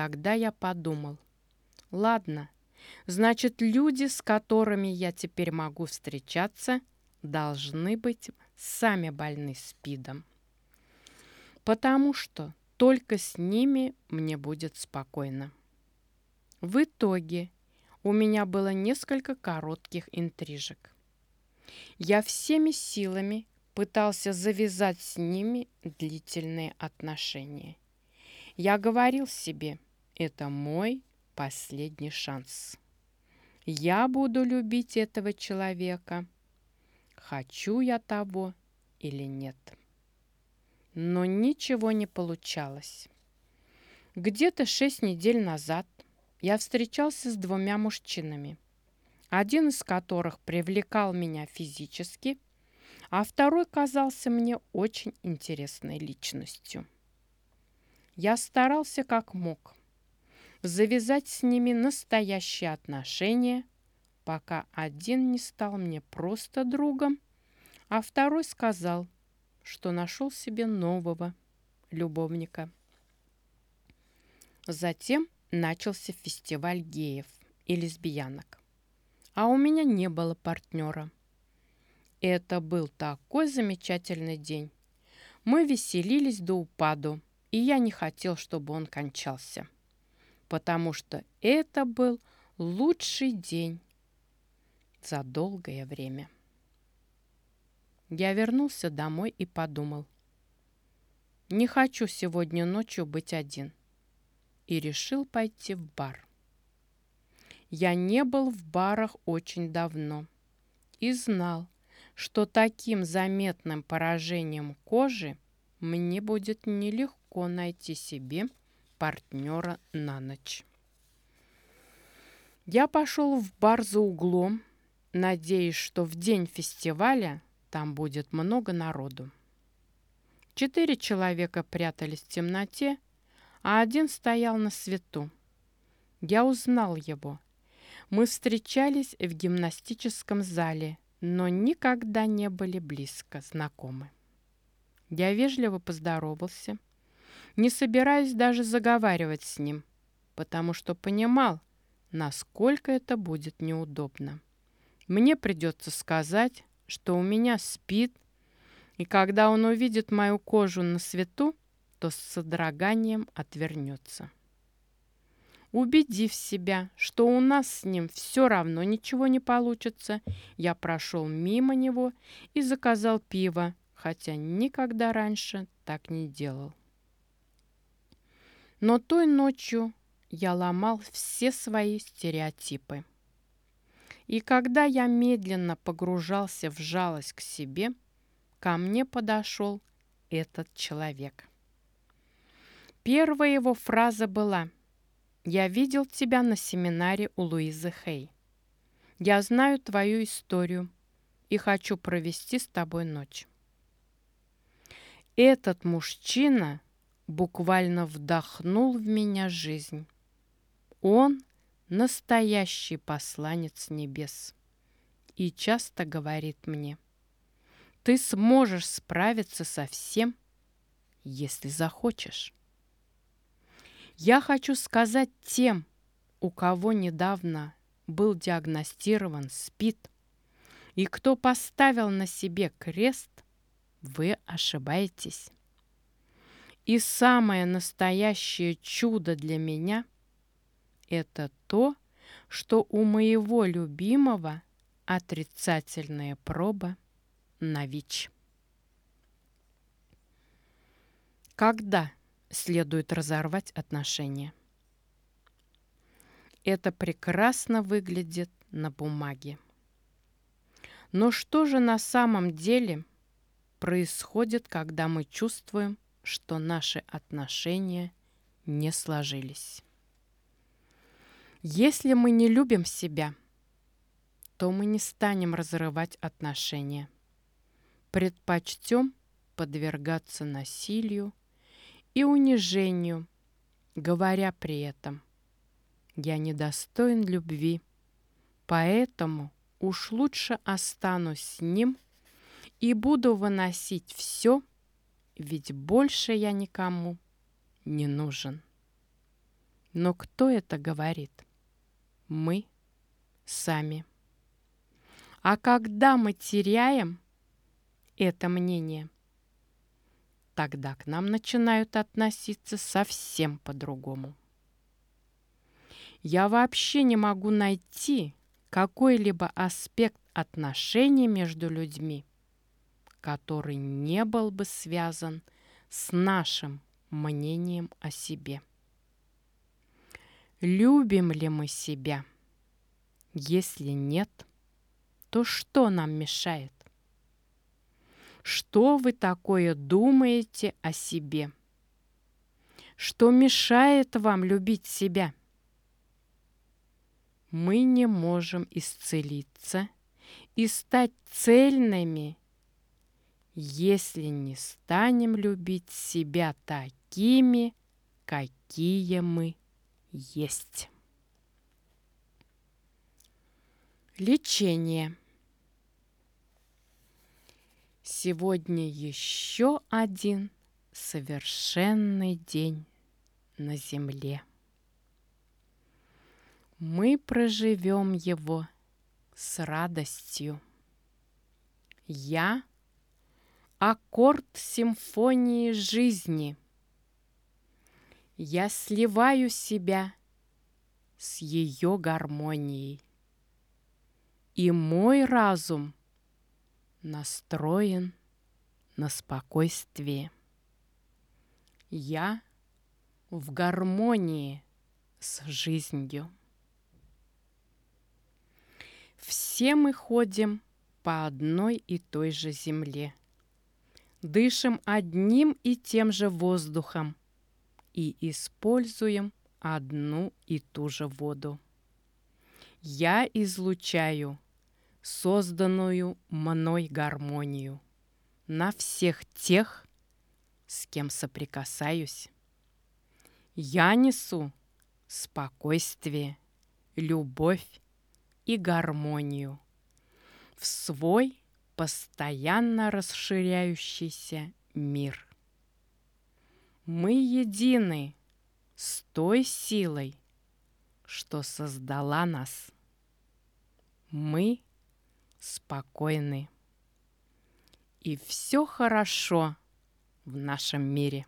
тогда я подумал, ладно, значит, люди, с которыми я теперь могу встречаться, должны быть сами больны СПИДом. Потому что только с ними мне будет спокойно. В итоге у меня было несколько коротких интрижек. Я всеми силами пытался завязать с ними длительные отношения. Я говорил себе, это мой последний шанс. Я буду любить этого человека, хочу я того или нет. Но ничего не получалось. Где-то шесть недель назад я встречался с двумя мужчинами, один из которых привлекал меня физически, а второй казался мне очень интересной личностью. Я старался как мог завязать с ними настоящие отношения, пока один не стал мне просто другом, а второй сказал, что нашел себе нового любовника. Затем начался фестиваль геев и лесбиянок. А у меня не было партнера. Это был такой замечательный день. Мы веселились до упаду, и я не хотел, чтобы он кончался. Потому что это был лучший день за долгое время. Я вернулся домой и подумал. Не хочу сегодня ночью быть один и решил пойти в бар. Я не был в барах очень давно и знал, что таким заметным поражением кожи мне будет нелегко найти себе партнера на ночь. Я пошел в бар за углом, надеясь, что в день фестиваля там будет много народу. Четыре человека прятались в темноте, а один стоял на свету. Я узнал его. Мы встречались в гимнастическом зале, но никогда не были близко знакомы. Я вежливо поздоровался, не собираясь даже заговаривать с ним, потому что понимал, насколько это будет неудобно. Мне придется сказать, что у меня спит, и когда он увидит мою кожу на свету, то с содроганием отвернется. Убедив себя, что у нас с ним все равно ничего не получится, я прошел мимо него и заказал пиво, хотя никогда раньше так не делал. Но той ночью я ломал все свои стереотипы. И когда я медленно погружался в жалость к себе, ко мне подошел этот человек. Первая его фраза была «Я видел тебя на семинаре у Луизы Хей. Я знаю твою историю и хочу провести с тобой ночь». Этот мужчина буквально вдохнул в меня жизнь. Он настоящий посланец небес и часто говорит мне, ты сможешь справиться со всем, если захочешь. Я хочу сказать тем, у кого недавно был диагностирован СПИД, и кто поставил на себе крест, вы ошибаетесь. И самое настоящее чудо для меня – это то, что у моего любимого отрицательная проба на ВИЧ. Когда следует разорвать отношения. Это прекрасно выглядит на бумаге. Но что же на самом деле происходит, когда мы чувствуем, что наши отношения не сложились? Если мы не любим себя, то мы не станем разрывать отношения. Предпочтем подвергаться насилию и унижению, говоря при этом «Я недостоин любви, поэтому уж лучше останусь с ним и буду выносить все, ведь больше я никому не нужен». Но кто это говорит? Мы сами. А когда мы теряем это мнение, тогда к нам начинают относиться совсем по-другому. Я вообще не могу найти какой-либо аспект отношений между людьми, который не был бы связан с нашим мнением о себе. Любим ли мы себя? Если нет, то что нам мешает? Что вы такое думаете о себе? Что мешает вам любить себя? Мы не можем исцелиться и стать цельными, если не станем любить себя такими, какие мы есть. Лечение. Сегодня еще один совершенный день на земле. Мы проживем его с радостью. Я — аккорд симфонии жизни. Я сливаю себя с ее гармонией. И мой разум настроен на спокойствие. Я в гармонии с жизнью. Все мы ходим по одной и той же земле. Дышим одним и тем же воздухом и используем одну и ту же воду. Я излучаю созданную мной гармонию на всех тех, с кем соприкасаюсь. Я несу спокойствие, любовь и гармонию в свой постоянно расширяющийся мир. Мы едины с той силой, что создала нас. Мы спокойны. И все хорошо в нашем мире.